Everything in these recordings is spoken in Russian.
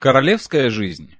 Королевская жизнь.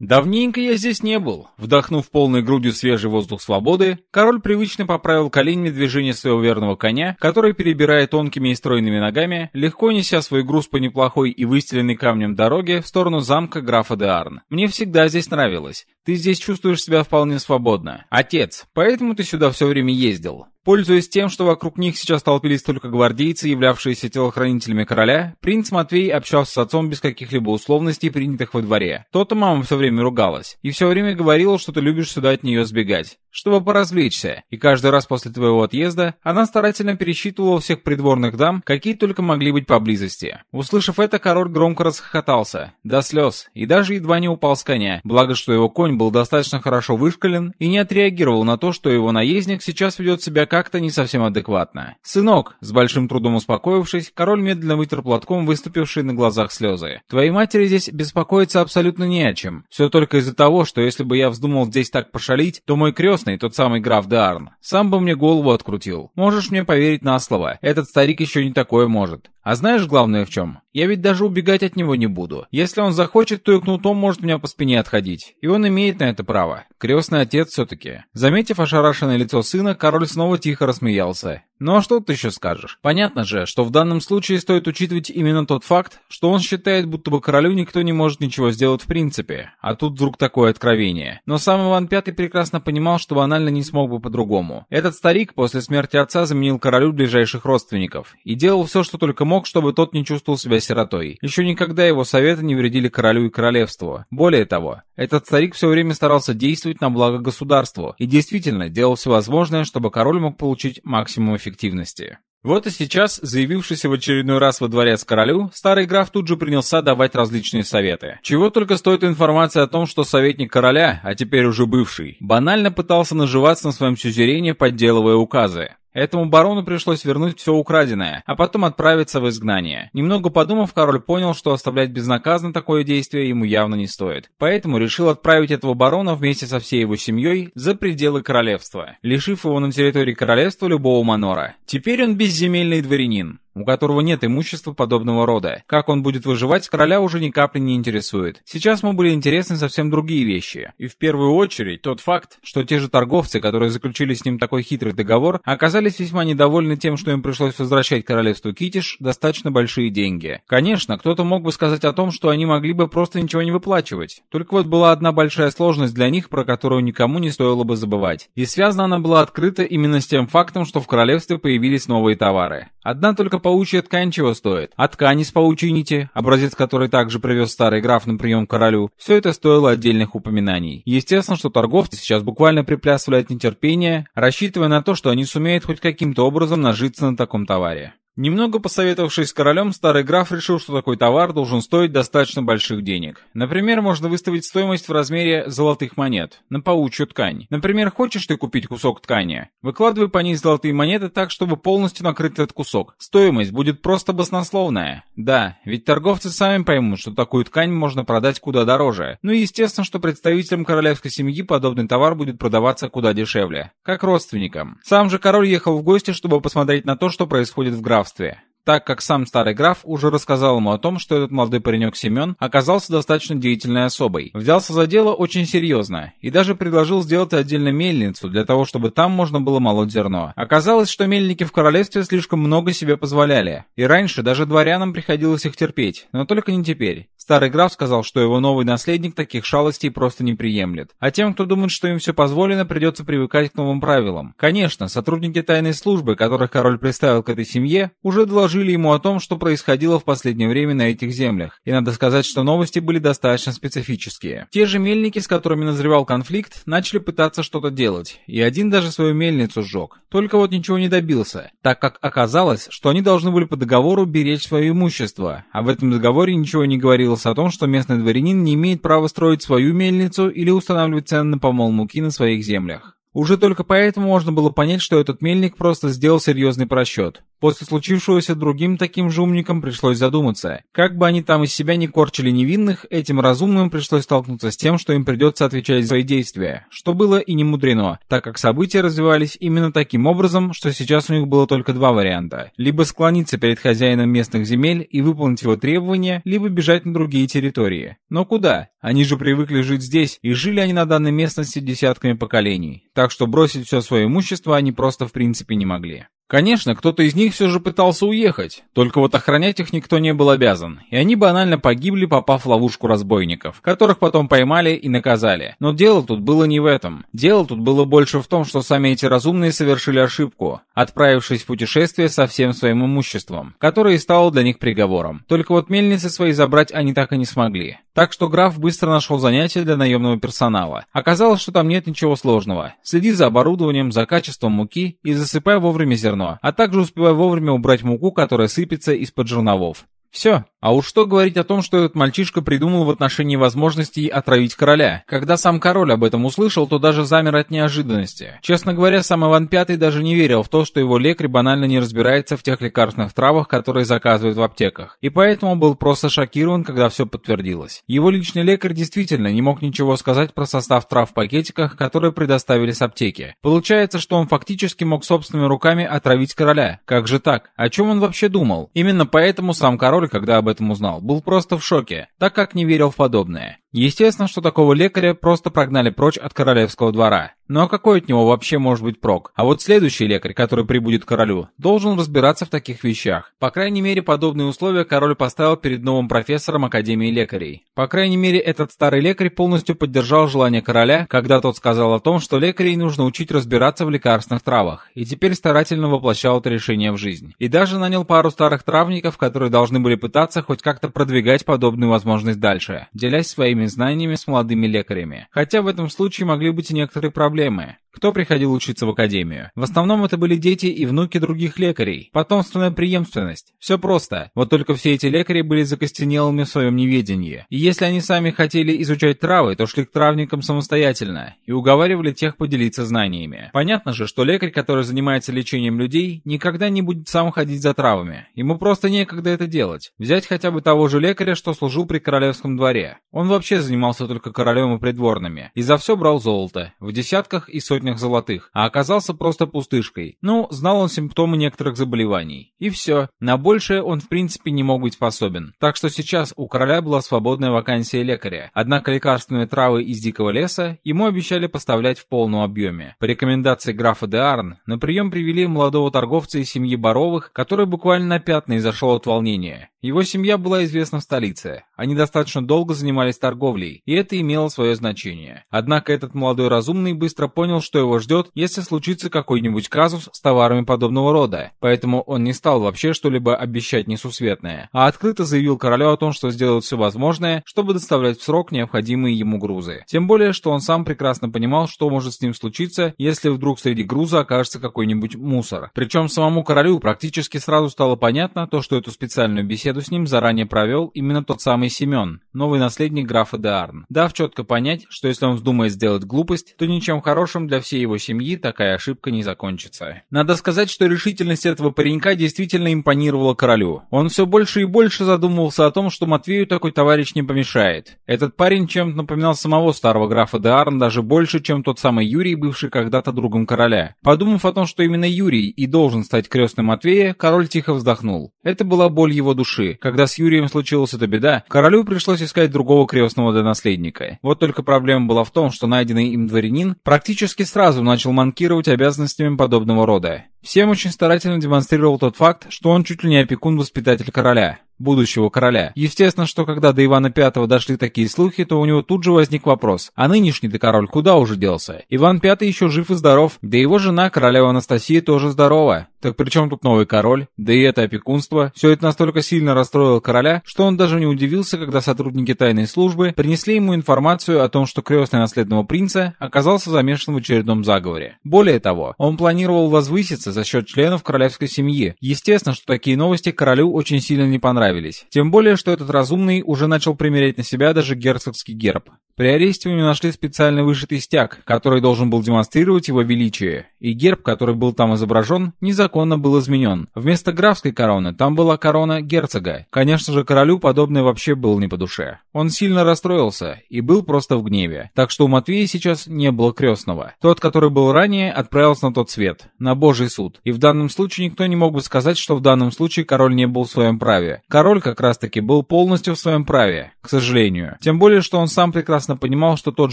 Давненько я здесь не был. Вдохнув полной грудью свежий воздух свободы, король привычно поправил коленями движение своего верного коня, который, перебирая тонкими и стройными ногами, легко неся свой груз по неплохой и выстеленной камнем дороге в сторону замка графа де Арн. Мне всегда здесь нравилось. Ты здесь чувствуешь себя вполне свободно. Отец, поэтому ты сюда все время ездил. Пользуясь тем, что вокруг них сейчас толпились только гвардейцы, являвшиеся телохранителями короля, принц Матвей общался с отцом без каких-либо условностей, принятых во дворе. То-то мама все время ругалась. И все время говорила, что ты любишь сюда от нее сбегать чтобы поразвлечься, и каждый раз после твоего отъезда она старательно пересчитывала всех придворных дам, какие только могли быть поблизости. Услышав это, король громко расхохотался, до слез, и даже едва не упал с коня, благо что его конь был достаточно хорошо вышкален и не отреагировал на то, что его наездник сейчас ведет себя как-то не совсем адекватно. «Сынок», с большим трудом успокоившись, король медленно вытер платком выступившие на глазах слезы. «Твоей матери здесь беспокоиться абсолютно не о чем. Все только из-за того, что если бы я вздумал здесь так пошалить, то мой крестный крестный, тот самый граф Дарн, сам бы мне голову открутил. Можешь мне поверить на слово, этот старик еще не такое может. А знаешь главное в чем? Я ведь даже убегать от него не буду. Если он захочет, то и кнутом может меня по спине отходить. И он имеет на это право. Крестный отец все-таки. Заметив ошарашенное лицо сына, король снова тихо рассмеялся. Ну а что ты еще скажешь? Понятно же, что в данном случае стоит учитывать именно тот факт, что он считает, будто бы королю никто не может ничего сделать в принципе. А тут вдруг такое откровение. Но сам Иван Пятый прекрасно понимал, что банально не смог бы по-другому. Этот старик после смерти отца заменил королю ближайших родственников. И делал все, что только мог, чтобы тот не чувствовал себя сиротой. Еще никогда его советы не вредили королю и королевству. Более того, этот старик все время старался действовать на благо государству и действительно делал все возможное, чтобы король мог получить максимум эффективности. Вот и сейчас, заявившийся в очередной раз во дворец королю, старый граф тут же принялся давать различные советы. Чего только стоит информация о том, что советник короля, а теперь уже бывший, банально пытался наживаться на своем сюзерене, подделывая указы. Этому барону пришлось вернуть все украденное, а потом отправиться в изгнание. Немного подумав, король понял, что оставлять безнаказанно такое действие ему явно не стоит. Поэтому решил отправить этого барона вместе со всей его семьей за пределы королевства, лишив его на территории королевства любого манора. Теперь он безземельный дворянин у которого нет имущества подобного рода. Как он будет выживать, короля уже ни капли не интересует. Сейчас ему были интересны совсем другие вещи. И в первую очередь тот факт, что те же торговцы, которые заключили с ним такой хитрый договор, оказались весьма недовольны тем, что им пришлось возвращать королевству Китиш достаточно большие деньги. Конечно, кто-то мог бы сказать о том, что они могли бы просто ничего не выплачивать. Только вот была одна большая сложность для них, про которую никому не стоило бы забывать. И связана она была открыта именно с тем фактом, что в королевстве появились новые товары. Одна только паучья ткань чего стоит, а ткань из паучьей нити, образец которой также привез старый граф на прием королю, все это стоило отдельных упоминаний. Естественно, что торговцы сейчас буквально приплясывали от нетерпения, рассчитывая на то, что они сумеют хоть каким-то образом нажиться на таком товаре. Немного посоветовавшись с королем, старый граф решил, что такой товар должен стоить достаточно больших денег. Например, можно выставить стоимость в размере золотых монет на паучью ткань. Например, хочешь ты купить кусок ткани? Выкладывай по ней золотые монеты так, чтобы полностью накрыть этот кусок. Стоимость будет просто баснословная. Да, ведь торговцы сами поймут, что такую ткань можно продать куда дороже. Ну и естественно, что представителям королевской семьи подобный товар будет продаваться куда дешевле. Как родственникам. Сам же король ехал в гости, чтобы посмотреть на то, что происходит в графстве графстве, так как сам старый граф уже рассказал ему о том, что этот молодой паренек Семен оказался достаточно деятельной особой. Взялся за дело очень серьезно и даже предложил сделать отдельно мельницу для того, чтобы там можно было молоть зерно. Оказалось, что мельники в королевстве слишком много себе позволяли, и раньше даже дворянам приходилось их терпеть, но только не теперь. Старый граф сказал, что его новый наследник таких шалостей просто не приемлет. А тем, кто думает, что им все позволено, придется привыкать к новым правилам. Конечно, сотрудники тайной службы, которых король представил к этой семье, уже доложили ему о том, что происходило в последнее время на этих землях. И надо сказать, что новости были достаточно специфические. Те же мельники, с которыми назревал конфликт, начали пытаться что-то делать. И один даже свою мельницу сжег. Только вот ничего не добился, так как оказалось, что они должны были по договору беречь свое имущество. А в этом договоре ничего не говорилось о том, что местный дворянин не имеет права строить свою мельницу или устанавливать цены на помол муки на своих землях. Уже только поэтому можно было понять, что этот мельник просто сделал серьезный просчет. После случившегося другим таким же умникам пришлось задуматься. Как бы они там из себя не корчили невинных, этим разумным пришлось столкнуться с тем, что им придется отвечать за свои действия, что было и не мудрено, так как события развивались именно таким образом, что сейчас у них было только два варианта. Либо склониться перед хозяином местных земель и выполнить его требования, либо бежать на другие территории. Но куда? Они же привыкли жить здесь, и жили они на данной местности десятками поколений. Так что бросить все свое имущество они просто в принципе не могли. Конечно, кто-то из них все же пытался уехать, только вот охранять их никто не был обязан, и они банально погибли, попав в ловушку разбойников, которых потом поймали и наказали. Но дело тут было не в этом. Дело тут было больше в том, что сами эти разумные совершили ошибку, отправившись в путешествие со всем своим имуществом, которое и стало для них приговором. Только вот мельницы свои забрать они так и не смогли. Так что граф быстро нашел занятие для наемного персонала. Оказалось, что там нет ничего сложного. Следи за оборудованием, за качеством муки и засыпай вовремя зерно, а также успевай вовремя убрать муку, которая сыпется из-под жерновов. Все. А уж что говорить о том, что этот мальчишка придумал в отношении возможностей отравить короля. Когда сам король об этом услышал, то даже замер от неожиданности. Честно говоря, сам Иван Пятый даже не верил в то, что его лекарь банально не разбирается в тех лекарственных травах, которые заказывают в аптеках. И поэтому был просто шокирован, когда все подтвердилось. Его личный лекарь действительно не мог ничего сказать про состав трав в пакетиках, которые предоставили с аптеки. Получается, что он фактически мог собственными руками отравить короля. Как же так? О чем он вообще думал? Именно поэтому сам король, когда об этом узнал, был просто в шоке, так как не верил в подобное. Естественно, что такого лекаря просто прогнали прочь от королевского двора. Ну а какой от него вообще может быть прок? А вот следующий лекарь, который прибудет к королю, должен разбираться в таких вещах. По крайней мере, подобные условия король поставил перед новым профессором Академии лекарей. По крайней мере, этот старый лекарь полностью поддержал желание короля, когда тот сказал о том, что лекарей нужно учить разбираться в лекарственных травах, и теперь старательно воплощал это решение в жизнь. И даже нанял пару старых травников, которые должны были пытаться хоть как-то продвигать подобную возможность дальше, делясь своими своими знаниями с молодыми лекарями. Хотя в этом случае могли быть и некоторые проблемы. Кто приходил учиться в академию? В основном это были дети и внуки других лекарей. Потомственная преемственность. Все просто. Вот только все эти лекари были закостенелыми в своем неведении. И если они сами хотели изучать травы, то шли к травникам самостоятельно и уговаривали тех поделиться знаниями. Понятно же, что лекарь, который занимается лечением людей, никогда не будет сам ходить за травами. Ему просто некогда это делать. Взять хотя бы того же лекаря, что служил при королевском дворе. Он вообще занимался только королем и придворными. И за все брал золото. В десятках и сотнях сотнях золотых, а оказался просто пустышкой. Ну, знал он симптомы некоторых заболеваний. И все. На большее он в принципе не мог быть способен. Так что сейчас у короля была свободная вакансия лекаря. Однако лекарственные травы из дикого леса ему обещали поставлять в полном объеме. По рекомендации графа де Арн, на прием привели молодого торговца из семьи Боровых, который буквально на пятна изошел от волнения. Его семья была известна в столице. Они достаточно долго занимались торговлей, и это имело свое значение. Однако этот молодой разумный быстро понял, что его ждет, если случится какой-нибудь казус с товарами подобного рода. Поэтому он не стал вообще что-либо обещать несусветное, а открыто заявил королю о том, что сделает все возможное, чтобы доставлять в срок необходимые ему грузы. Тем более, что он сам прекрасно понимал, что может с ним случиться, если вдруг среди груза окажется какой-нибудь мусор. Причем самому королю практически сразу стало понятно то, что эту специальную беседу с ним заранее провел именно тот самый Семен, новый наследник графа де Арн, дав четко понять, что если он вздумает сделать глупость, то ничем хорошим для всей его семьи такая ошибка не закончится. Надо сказать, что решительность этого паренька действительно импонировала королю. Он все больше и больше задумывался о том, что Матвею такой товарищ не помешает. Этот парень чем-то напоминал самого старого графа де Арн даже больше, чем тот самый Юрий, бывший когда-то другом короля. Подумав о том, что именно Юрий и должен стать крестным Матвея, король тихо вздохнул. Это была боль его души. Когда с Юрием случилась эта беда, королю пришлось искать другого крестного для наследника. Вот только проблема была в том, что найденный им дворянин практически сразу начал манкировать обязанностями подобного рода. Всем очень старательно демонстрировал тот факт, что он чуть ли не опекун-воспитатель короля будущего короля. Естественно, что когда до Ивана V дошли такие слухи, то у него тут же возник вопрос, а нынешний-то король куда уже делся? Иван V еще жив и здоров, да его жена, королева Анастасия, тоже здорова. Так при чем тут новый король? Да и это опекунство. Все это настолько сильно расстроило короля, что он даже не удивился, когда сотрудники тайной службы принесли ему информацию о том, что крестный наследного принца оказался замешан в очередном заговоре. Более того, он планировал возвыситься за счет членов королевской семьи. Естественно, что такие новости королю очень сильно не понравились. Тем более, что этот разумный уже начал примерять на себя даже герцогский герб. При аресте у него нашли специально вышитый стяг, который должен был демонстрировать его величие, и герб, который был там изображен, незаконно был изменен. Вместо графской короны там была корона герцога. Конечно же, королю подобное вообще было не по душе. Он сильно расстроился и был просто в гневе. Так что у Матвея сейчас не было крестного. Тот, который был ранее, отправился на тот свет, на божий суд. И в данном случае никто не мог бы сказать, что в данном случае король не был в своем праве. Король как раз-таки был полностью в своем праве, к сожалению. Тем более, что он сам прекрасно понимал, что тот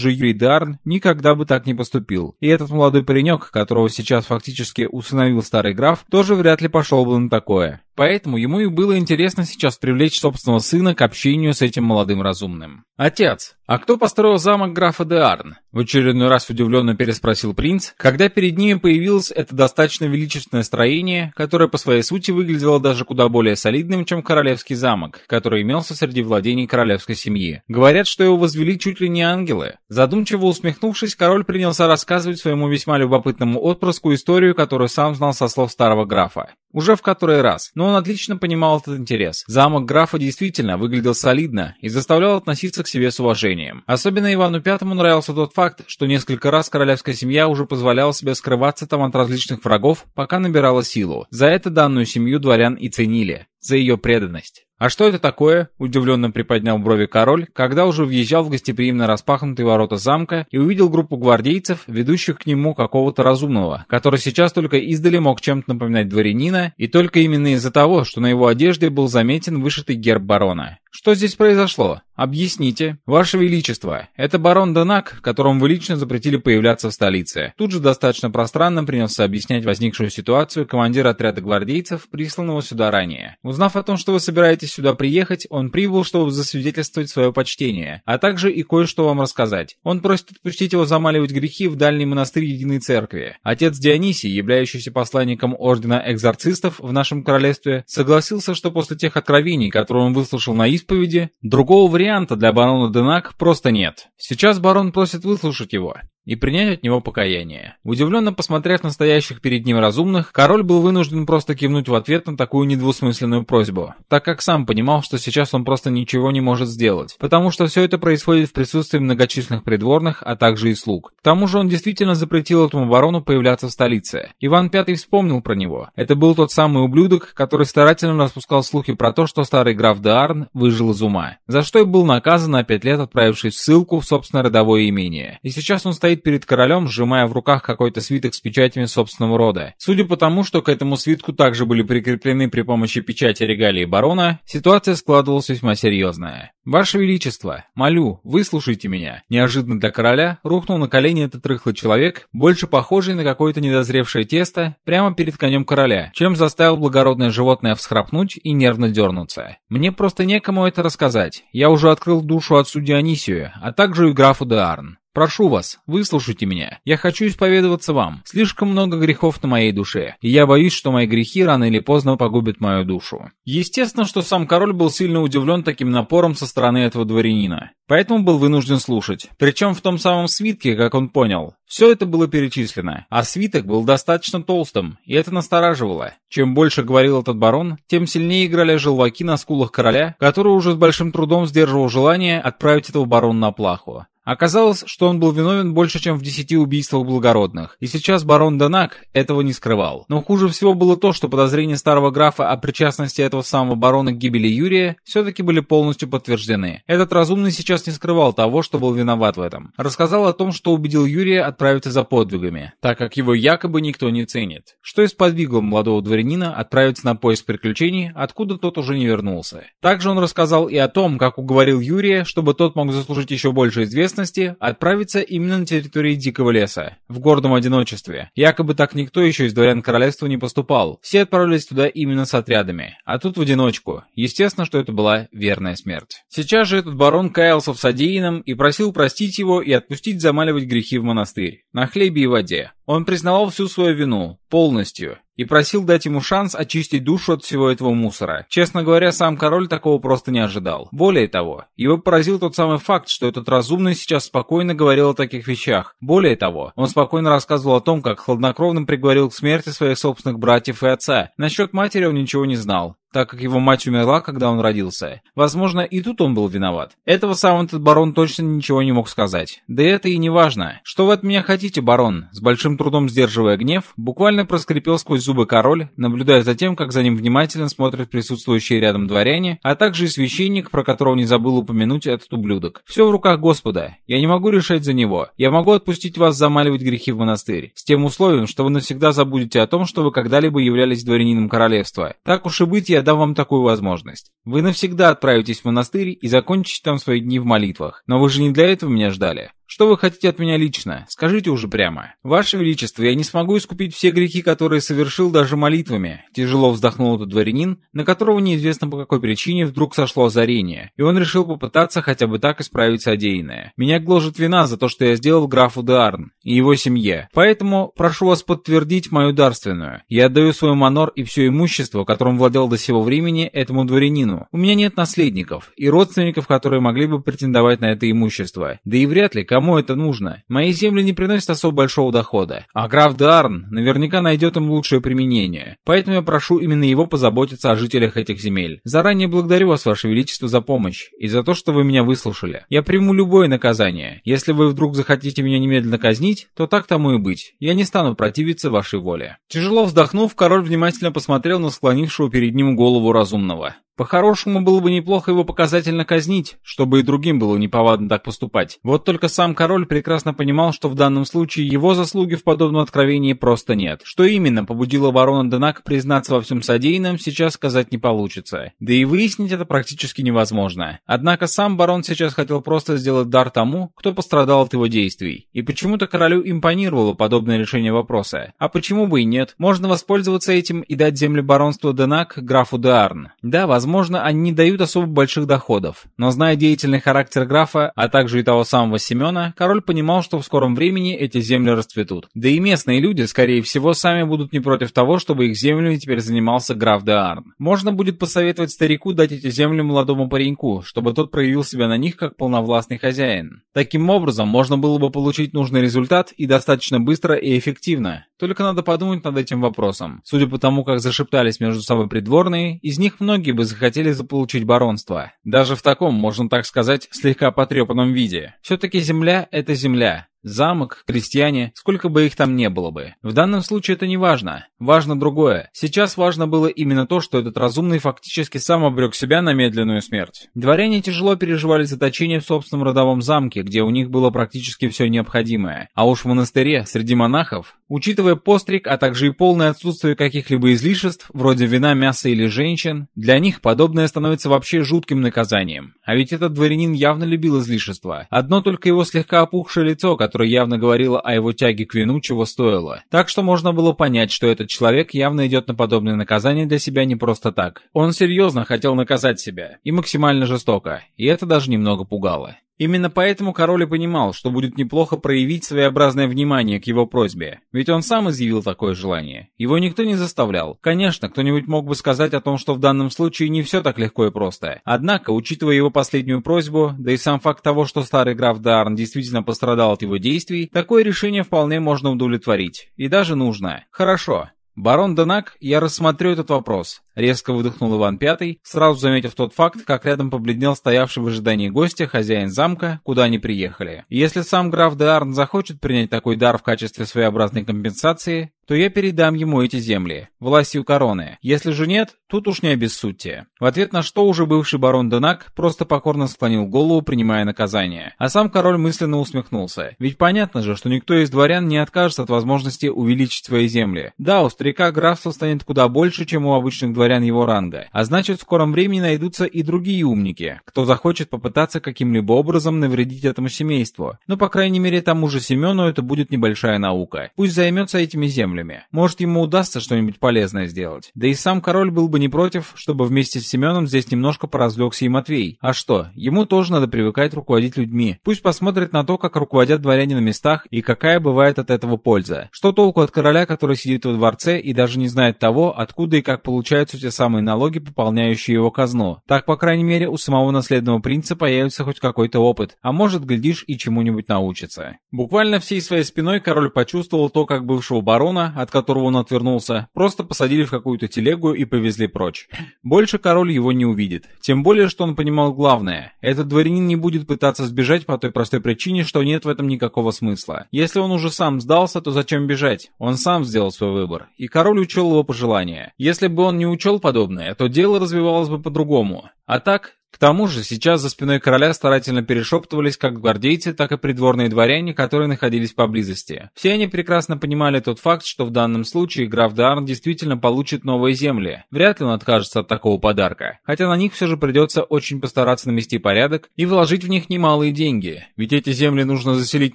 же Юрий Дарн никогда бы так не поступил. И этот молодой паренек, которого сейчас фактически усыновил старый граф, тоже вряд ли пошел бы на такое. Поэтому ему и было интересно сейчас привлечь собственного сына к общению с этим молодым разумным. «Отец, а кто построил замок графа де Арн?» В очередной раз удивленно переспросил принц, когда перед ними появилось это достаточно величественное строение, которое по своей сути выглядело даже куда более солидным, чем королевский замок, который имелся среди владений королевской семьи. Говорят, что его возвели чуть ли не ангелы. Задумчиво усмехнувшись, король принялся рассказывать своему весьма любопытному отпрыску историю, которую сам знал со слов старого графа. Уже в который раз, но он отлично понимал этот интерес. Замок графа действительно выглядел солидно и заставлял относиться к себе с уважением. Особенно Ивану Пятому нравился тот факт, что несколько раз королевская семья уже позволяла себе скрываться там от различных врагов, пока набирала силу. За это данную семью дворян и ценили, за ее преданность. «А что это такое?» — удивленно приподнял брови король, когда уже въезжал в гостеприимно распахнутые ворота замка и увидел группу гвардейцев, ведущих к нему какого-то разумного, который сейчас только издали мог чем-то напоминать дворянина, и только именно из-за того, что на его одежде был заметен вышитый герб барона. «Что здесь произошло? Объясните. Ваше Величество, это барон Денак, которому вы лично запретили появляться в столице». Тут же достаточно пространно принялся объяснять возникшую ситуацию командир отряда гвардейцев, присланного сюда ранее. Узнав о том, что вы собираетесь сюда приехать, он прибыл, чтобы засвидетельствовать свое почтение, а также и кое-что вам рассказать. Он просит отпустить его замаливать грехи в дальний монастырь Единой Церкви. Отец Дионисий, являющийся посланником Ордена Экзорцистов в нашем королевстве, согласился, что после тех откровений, которые он выслушал на исповедь, исповеди, другого варианта для барона Денак просто нет. Сейчас барон просит выслушать его и принять от него покаяние. Удивленно посмотрев на стоящих перед ним разумных, король был вынужден просто кивнуть в ответ на такую недвусмысленную просьбу, так как сам понимал, что сейчас он просто ничего не может сделать, потому что все это происходит в присутствии многочисленных придворных, а также и слуг. К тому же он действительно запретил этому барону появляться в столице. Иван V вспомнил про него. Это был тот самый ублюдок, который старательно распускал слухи про то, что старый граф Деарн выжил из ума, за что и был наказан на пять лет отправившись в ссылку в собственное родовое имение. И сейчас он стоит стоит перед королем, сжимая в руках какой-то свиток с печатями собственного рода. Судя по тому, что к этому свитку также были прикреплены при помощи печати регалии барона, ситуация складывалась весьма серьезная. «Ваше Величество, молю, выслушайте меня». Неожиданно для короля рухнул на колени этот рыхлый человек, больше похожий на какое-то недозревшее тесто, прямо перед конем короля, чем заставил благородное животное всхрапнуть и нервно дернуться. «Мне просто некому это рассказать. Я уже открыл душу отцу Дионисию, а также и графу де Арн. Прошу вас, выслушайте меня. Я хочу исповедоваться вам. Слишком много грехов на моей душе, и я боюсь, что мои грехи рано или поздно погубят мою душу. Естественно, что сам король был сильно удивлен таким напором со стороны этого дворянина. Поэтому был вынужден слушать. Причем в том самом свитке, как он понял. Все это было перечислено. А свиток был достаточно толстым, и это настораживало. Чем больше говорил этот барон, тем сильнее играли желваки на скулах короля, который уже с большим трудом сдерживал желание отправить этого барона на плаху. Оказалось, что он был виновен больше, чем в десяти убийствах благородных, и сейчас барон Данак этого не скрывал. Но хуже всего было то, что подозрения старого графа о причастности этого самого барона к гибели Юрия все-таки были полностью подтверждены. Этот разумный сейчас не скрывал того, что был виноват в этом. Рассказал о том, что убедил Юрия отправиться за подвигами, так как его якобы никто не ценит. Что и сподвигло молодого дворянина отправиться на поиск приключений, откуда тот уже не вернулся. Также он рассказал и о том, как уговорил Юрия, чтобы тот мог заслужить еще больше известности местности отправиться именно на территории Дикого леса, в гордом одиночестве. Якобы так никто еще из дворян королевства не поступал. Все отправились туда именно с отрядами, а тут в одиночку. Естественно, что это была верная смерть. Сейчас же этот барон каялся в содеянном и просил простить его и отпустить замаливать грехи в монастырь. На хлебе и воде. Он признавал всю свою вину, полностью, и просил дать ему шанс очистить душу от всего этого мусора. Честно говоря, сам король такого просто не ожидал. Более того, его поразил тот самый факт, что этот разумный сейчас спокойно говорил о таких вещах. Более того, он спокойно рассказывал о том, как хладнокровно приговорил к смерти своих собственных братьев и отца. Насчет матери он ничего не знал так как его мать умерла, когда он родился. Возможно, и тут он был виноват. Этого сам этот барон точно ничего не мог сказать. Да это и не важно. Что вы от меня хотите, барон? С большим трудом сдерживая гнев, буквально проскрипел сквозь зубы король, наблюдая за тем, как за ним внимательно смотрят присутствующие рядом дворяне, а также и священник, про которого не забыл упомянуть этот ублюдок. Все в руках Господа. Я не могу решать за него. Я могу отпустить вас замаливать грехи в монастырь. С тем условием, что вы навсегда забудете о том, что вы когда-либо являлись дворянином королевства. Так уж и быть, я дам вам такую возможность. Вы навсегда отправитесь в монастырь и закончите там свои дни в молитвах. Но вы же не для этого меня ждали. Что вы хотите от меня лично? Скажите уже прямо. Ваше Величество, я не смогу искупить все грехи, которые совершил даже молитвами. Тяжело вздохнул этот дворянин, на которого неизвестно по какой причине вдруг сошло озарение, и он решил попытаться хотя бы так исправить содеянное. Меня гложет вина за то, что я сделал графу Деарн и его семье. Поэтому прошу вас подтвердить мою дарственную. Я отдаю свой манор и все имущество, которым владел до сего времени, этому дворянину. У меня нет наследников и родственников, которые могли бы претендовать на это имущество. Да и вряд ли Кому это нужно? Мои земли не приносят особо большого дохода. А граф Дарн наверняка найдет им лучшее применение. Поэтому я прошу именно его позаботиться о жителях этих земель. Заранее благодарю вас, Ваше Величество, за помощь и за то, что вы меня выслушали. Я приму любое наказание. Если вы вдруг захотите меня немедленно казнить, то так тому и быть. Я не стану противиться вашей воле. Тяжело вздохнув, король внимательно посмотрел на склонившего перед ним голову разумного. По-хорошему было бы неплохо его показательно казнить, чтобы и другим было неповадно так поступать. Вот только сам король прекрасно понимал, что в данном случае его заслуги в подобном откровении просто нет. Что именно побудило барона Денак признаться во всем содеянном, сейчас сказать не получится. Да и выяснить это практически невозможно. Однако сам барон сейчас хотел просто сделать дар тому, кто пострадал от его действий. И почему-то королю импонировало подобное решение вопроса. А почему бы и нет? Можно воспользоваться этим и дать земли баронства Денак графу Деарн. Да, возможно Возможно, они не дают особо больших доходов, но зная деятельный характер графа, а также и того самого Семена, король понимал, что в скором времени эти земли расцветут. Да и местные люди, скорее всего, сами будут не против того, чтобы их землями теперь занимался граф де Арн. Можно будет посоветовать старику дать эти земли молодому пареньку, чтобы тот проявил себя на них как полновластный хозяин. Таким образом, можно было бы получить нужный результат и достаточно быстро и эффективно. Только надо подумать над этим вопросом. Судя по тому, как зашептались между собой придворные, из них многие бы захотели заполучить баронство. Даже в таком, можно так сказать, слегка потрепанном виде. Все-таки земля — это земля. Замок, крестьяне, сколько бы их там не было бы. В данном случае это не важно. Важно другое. Сейчас важно было именно то, что этот разумный фактически сам обрек себя на медленную смерть. Дворяне тяжело переживали заточение в собственном родовом замке, где у них было практически все необходимое. А уж в монастыре, среди монахов, учитывая постриг, а также и полное отсутствие каких-либо излишеств, вроде вина, мяса или женщин, для них подобное становится вообще жутким наказанием. А ведь этот дворянин явно любил излишества. Одно только его слегка опухшее лицо, которое которая явно говорила о его тяге к вину, чего стоило. Так что можно было понять, что этот человек явно идет на подобное наказание для себя не просто так. Он серьезно хотел наказать себя, и максимально жестоко, и это даже немного пугало. Именно поэтому король и понимал, что будет неплохо проявить своеобразное внимание к его просьбе, ведь он сам изъявил такое желание. Его никто не заставлял. Конечно, кто-нибудь мог бы сказать о том, что в данном случае не все так легко и просто. Однако, учитывая его последнюю просьбу, да и сам факт того, что старый граф Дарн действительно пострадал от его действий, такое решение вполне можно удовлетворить. И даже нужно. Хорошо. Барон Денак, я рассмотрю этот вопрос. Резко выдохнул Иван Пятый, сразу заметив тот факт, как рядом побледнел стоявший в ожидании гостя хозяин замка, куда они приехали. Если сам граф де захочет принять такой дар в качестве своеобразной компенсации, то я передам ему эти земли, властью короны. Если же нет, тут уж не обессудьте. В ответ на что уже бывший барон Денак просто покорно склонил голову, принимая наказание. А сам король мысленно усмехнулся. Ведь понятно же, что никто из дворян не откажется от возможности увеличить свои земли. Да, у старика графство станет куда больше, чем у обычных дворян его ранга. А значит, в скором времени найдутся и другие умники, кто захочет попытаться каким-либо образом навредить этому семейству. Но, по крайней мере, тому же Семену это будет небольшая наука. Пусть займется этими землями. Может, ему удастся что-нибудь полезное сделать. Да и сам король был бы не против, чтобы вместе с Семеном здесь немножко поразлегся и Матвей. А что, ему тоже надо привыкать руководить людьми. Пусть посмотрит на то, как руководят дворяне на местах и какая бывает от этого польза. Что толку от короля, который сидит во дворце и даже не знает того, откуда и как получаются те самые налоги, пополняющие его казну. Так, по крайней мере, у самого наследного принца появится хоть какой-то опыт, а может, глядишь, и чему-нибудь научится. Буквально всей своей спиной король почувствовал то, как бывшего барона от которого он отвернулся, просто посадили в какую-то телегу и повезли прочь. Больше король его не увидит. Тем более, что он понимал главное. Этот дворянин не будет пытаться сбежать по той простой причине, что нет в этом никакого смысла. Если он уже сам сдался, то зачем бежать? Он сам сделал свой выбор. И король учел его пожелания. Если бы он не учел подобное, то дело развивалось бы по-другому. А так, к тому же, сейчас за спиной короля старательно перешептывались как гвардейцы, так и придворные дворяне, которые находились поблизости. Все они прекрасно понимали тот факт, что в данном случае граф Дарн действительно получит новые земли. Вряд ли он откажется от такого подарка. Хотя на них все же придется очень постараться навести порядок и вложить в них немалые деньги. Ведь эти земли нужно заселить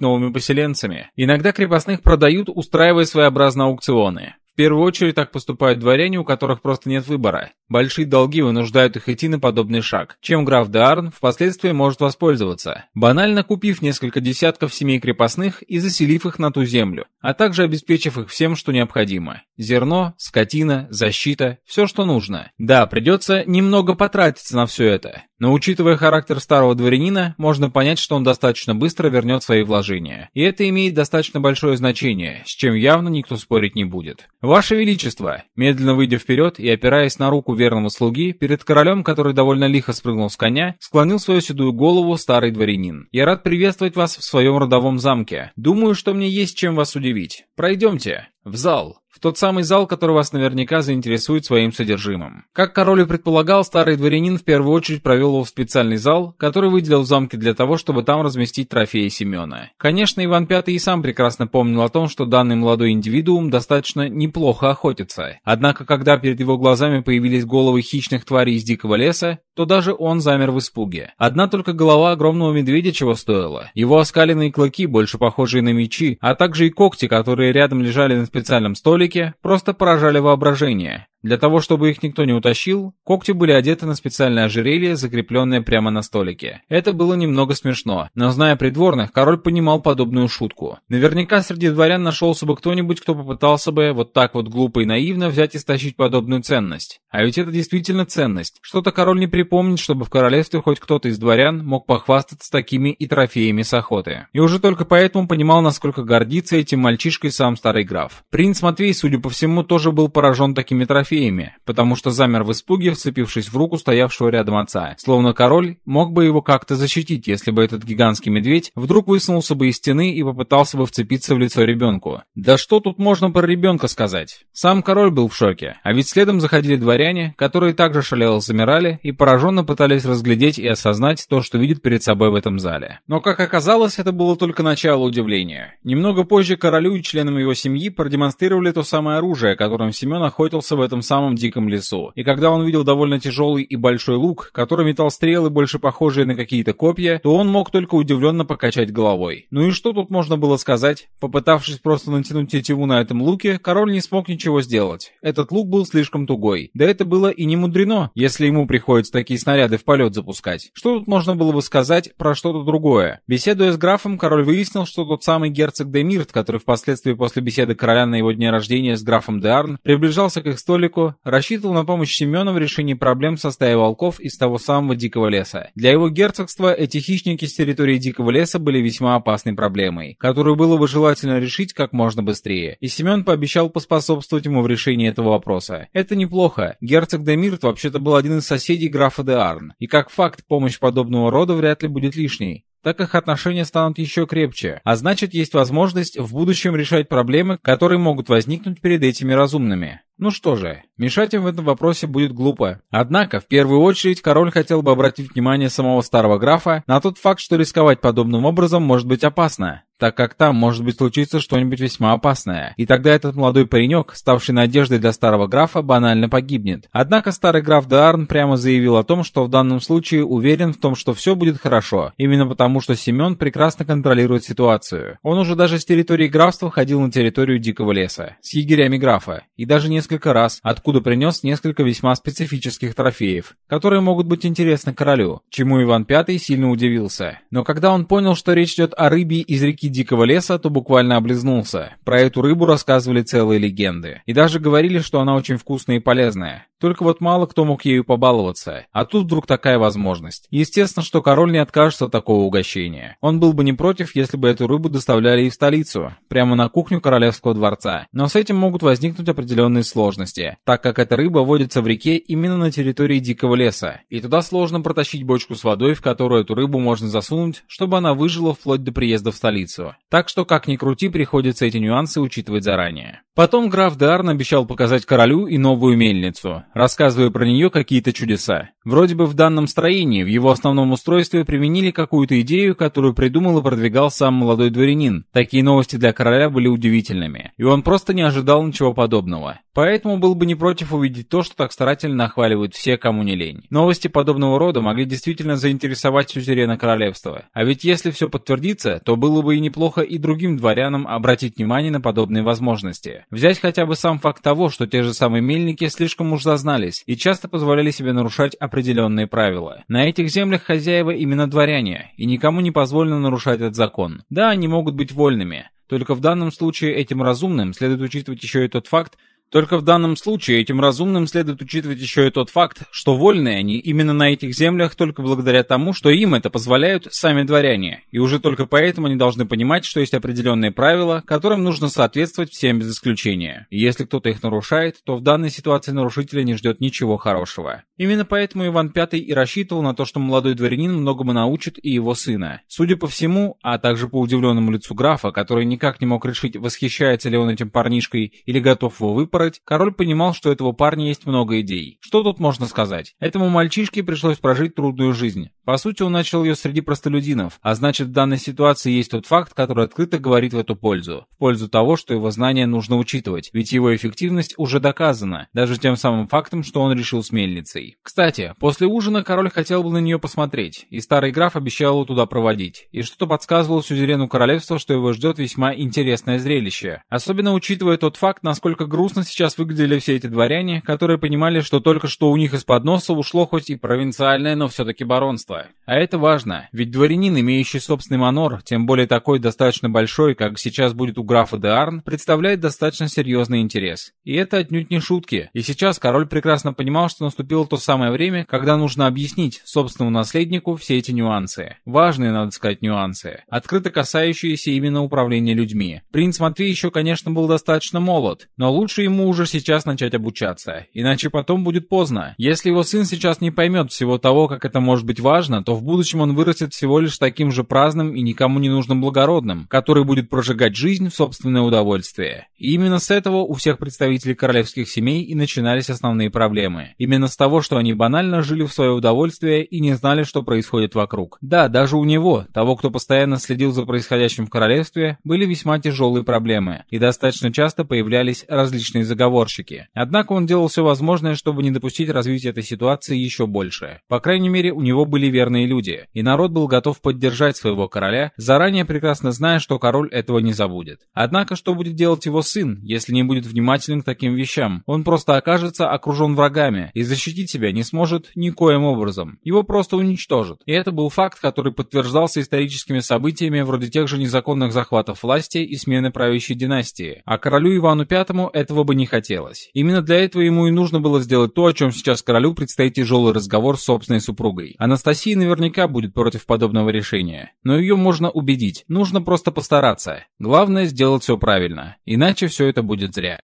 новыми поселенцами. Иногда крепостных продают, устраивая своеобразные аукционы. В первую очередь так поступают дворяне, у которых просто нет выбора. Большие долги вынуждают их идти на подобный шаг, чем граф Деарн впоследствии может воспользоваться, банально купив несколько десятков семей крепостных и заселив их на ту землю, а также обеспечив их всем, что необходимо. Зерно, скотина, защита, все, что нужно. Да, придется немного потратиться на все это, но учитывая характер старого дворянина, можно понять, что он достаточно быстро вернет свои вложения. И это имеет достаточно большое значение, с чем явно никто спорить не будет. «Ваше Величество!» Медленно выйдя вперед и опираясь на руку верного слуги, перед королем, который довольно лихо спрыгнул с коня, склонил свою седую голову старый дворянин. «Я рад приветствовать вас в своем родовом замке. Думаю, что мне есть чем вас удивить. Пройдемте. В зал» в тот самый зал, который вас наверняка заинтересует своим содержимым. Как король и предполагал, старый дворянин в первую очередь провел его в специальный зал, который выделил в замке для того, чтобы там разместить трофеи Семена. Конечно, Иван V и сам прекрасно помнил о том, что данный молодой индивидуум достаточно неплохо охотится. Однако, когда перед его глазами появились головы хищных тварей из дикого леса, то даже он замер в испуге. Одна только голова огромного медведя чего стоила. Его оскаленные клыки, больше похожие на мечи, а также и когти, которые рядом лежали на специальном столике, просто поражали воображение. Для того, чтобы их никто не утащил, когти были одеты на специальное ожерелье, закрепленное прямо на столике. Это было немного смешно, но зная придворных, король понимал подобную шутку. Наверняка среди дворян нашелся бы кто-нибудь, кто попытался бы вот так вот глупо и наивно взять и стащить подобную ценность. А ведь это действительно ценность. Что-то король не припомнит, чтобы в королевстве хоть кто-то из дворян мог похвастаться такими и трофеями с охоты. И уже только поэтому понимал, насколько гордится этим мальчишкой сам старый граф. Принц Матвей, судя по всему, тоже был поражен такими трофеями трофеями, потому что замер в испуге, вцепившись в руку стоявшего рядом отца. Словно король мог бы его как-то защитить, если бы этот гигантский медведь вдруг высунулся бы из стены и попытался бы вцепиться в лицо ребенку. Да что тут можно про ребенка сказать? Сам король был в шоке, а ведь следом заходили дворяне, которые также шалело замирали и пораженно пытались разглядеть и осознать то, что видят перед собой в этом зале. Но, как оказалось, это было только начало удивления. Немного позже королю и членам его семьи продемонстрировали то самое оружие, которым Семен охотился в этом самом диком лесу. И когда он видел довольно тяжелый и большой лук, который метал стрелы, больше похожие на какие-то копья, то он мог только удивленно покачать головой. Ну и что тут можно было сказать? Попытавшись просто натянуть тетиву на этом луке, король не смог ничего сделать. Этот лук был слишком тугой. Да это было и не мудрено, если ему приходится такие снаряды в полет запускать. Что тут можно было бы сказать про что-то другое? Беседуя с графом, король выяснил, что тот самый герцог Демирт, который впоследствии после беседы короля на его дне рождения с графом де Арн, приближался к их столику Рико рассчитывал на помощь Семена в решении проблем со стаей волков из того самого дикого леса. Для его герцогства эти хищники с территории дикого леса были весьма опасной проблемой, которую было бы желательно решить как можно быстрее. И Семен пообещал поспособствовать ему в решении этого вопроса. Это неплохо. Герцог Демирт вообще-то был один из соседей графа де Арн. И как факт, помощь подобного рода вряд ли будет лишней так их отношения станут еще крепче, а значит есть возможность в будущем решать проблемы, которые могут возникнуть перед этими разумными. Ну что же, мешать им в этом вопросе будет глупо. Однако, в первую очередь, король хотел бы обратить внимание самого старого графа на тот факт, что рисковать подобным образом может быть опасно так как там может быть случиться что-нибудь весьма опасное. И тогда этот молодой паренек, ставший надеждой для старого графа, банально погибнет. Однако старый граф Деарн прямо заявил о том, что в данном случае уверен в том, что все будет хорошо, именно потому что Семен прекрасно контролирует ситуацию. Он уже даже с территории графства ходил на территорию Дикого леса, с егерями графа, и даже несколько раз, откуда принес несколько весьма специфических трофеев, которые могут быть интересны королю, чему Иван V сильно удивился. Но когда он понял, что речь идет о рыбе из реки дикого леса, то буквально облизнулся. Про эту рыбу рассказывали целые легенды. И даже говорили, что она очень вкусная и полезная. Только вот мало кто мог ею побаловаться. А тут вдруг такая возможность. Естественно, что король не откажется от такого угощения. Он был бы не против, если бы эту рыбу доставляли и в столицу, прямо на кухню королевского дворца. Но с этим могут возникнуть определенные сложности, так как эта рыба водится в реке именно на территории дикого леса. И туда сложно протащить бочку с водой, в которую эту рыбу можно засунуть, чтобы она выжила вплоть до приезда в столицу. Так что, как ни крути, приходится эти нюансы учитывать заранее. Потом граф Дарн обещал показать королю и новую мельницу, рассказывая про нее какие-то чудеса. Вроде бы в данном строении, в его основном устройстве применили какую-то идею, которую придумал и продвигал сам молодой дворянин. Такие новости для короля были удивительными, и он просто не ожидал ничего подобного. Поэтому был бы не против увидеть то, что так старательно нахваливают все, кому не лень. Новости подобного рода могли действительно заинтересовать сюзерена королевства. А ведь если все подтвердится, то было бы и неплохо и другим дворянам обратить внимание на подобные возможности. Взять хотя бы сам факт того, что те же самые мельники слишком уж зазнались и часто позволяли себе нарушать определенные правила. На этих землях хозяева именно дворяне, и никому не позволено нарушать этот закон. Да, они могут быть вольными, только в данном случае этим разумным следует учитывать еще и тот факт, только в данном случае этим разумным следует учитывать еще и тот факт, что вольны они именно на этих землях только благодаря тому, что им это позволяют сами дворяне, и уже только поэтому они должны понимать, что есть определенные правила, которым нужно соответствовать всем без исключения. И если кто-то их нарушает, то в данной ситуации нарушителя не ждет ничего хорошего. Именно поэтому Иван V и рассчитывал на то, что молодой дворянин многому научит и его сына. Судя по всему, а также по удивленному лицу графа, который никак не мог решить, восхищается ли он этим парнишкой или готов его выпороть, выпороть, король понимал, что у этого парня есть много идей. Что тут можно сказать? Этому мальчишке пришлось прожить трудную жизнь. По сути, он начал ее среди простолюдинов, а значит в данной ситуации есть тот факт, который открыто говорит в эту пользу. В пользу того, что его знания нужно учитывать, ведь его эффективность уже доказана, даже тем самым фактом, что он решил с мельницей. Кстати, после ужина король хотел бы на нее посмотреть, и старый граф обещал его туда проводить, и что-то подсказывало сюзерену королевства, что его ждет весьма интересное зрелище. Особенно учитывая тот факт, насколько грустно сейчас выглядели все эти дворяне, которые понимали, что только что у них из-под носа ушло хоть и провинциальное, но все-таки баронство. А это важно, ведь дворянин, имеющий собственный манор, тем более такой достаточно большой, как сейчас будет у графа де Арн, представляет достаточно серьезный интерес. И это отнюдь не шутки. И сейчас король прекрасно понимал, что наступило то самое время, когда нужно объяснить собственному наследнику все эти нюансы. Важные, надо сказать, нюансы. Открыто касающиеся именно управления людьми. Принц Матвей еще, конечно, был достаточно молод, но лучше ему уже сейчас начать обучаться. Иначе потом будет поздно. Если его сын сейчас не поймет всего того, как это может быть важно, то в будущем он вырастет всего лишь таким же праздным и никому не нужным благородным, который будет прожигать жизнь в собственное удовольствие. И именно с этого у всех представителей королевских семей и начинались основные проблемы. Именно с того, что они банально жили в свое удовольствие и не знали, что происходит вокруг. Да, даже у него, того, кто постоянно следил за происходящим в королевстве, были весьма тяжелые проблемы, и достаточно часто появлялись различные заговорщики. Однако он делал все возможное, чтобы не допустить развития этой ситуации еще больше. По крайней мере, у него были верные люди, и народ был готов поддержать своего короля, заранее прекрасно зная, что король этого не забудет. Однако, что будет делать его сын, если не будет внимателен к таким вещам? Он просто окажется окружен врагами и защитить себя не сможет никоим образом. Его просто уничтожат. И это был факт, который подтверждался историческими событиями вроде тех же незаконных захватов власти и смены правящей династии. А королю Ивану V этого бы не хотелось. Именно для этого ему и нужно было сделать то, о чем сейчас королю предстоит тяжелый разговор с собственной супругой. Анастасия наверняка будет против подобного решения. Но ее можно убедить. Нужно просто постараться. Главное сделать все правильно. Иначе все это будет зря.